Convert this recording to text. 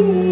you.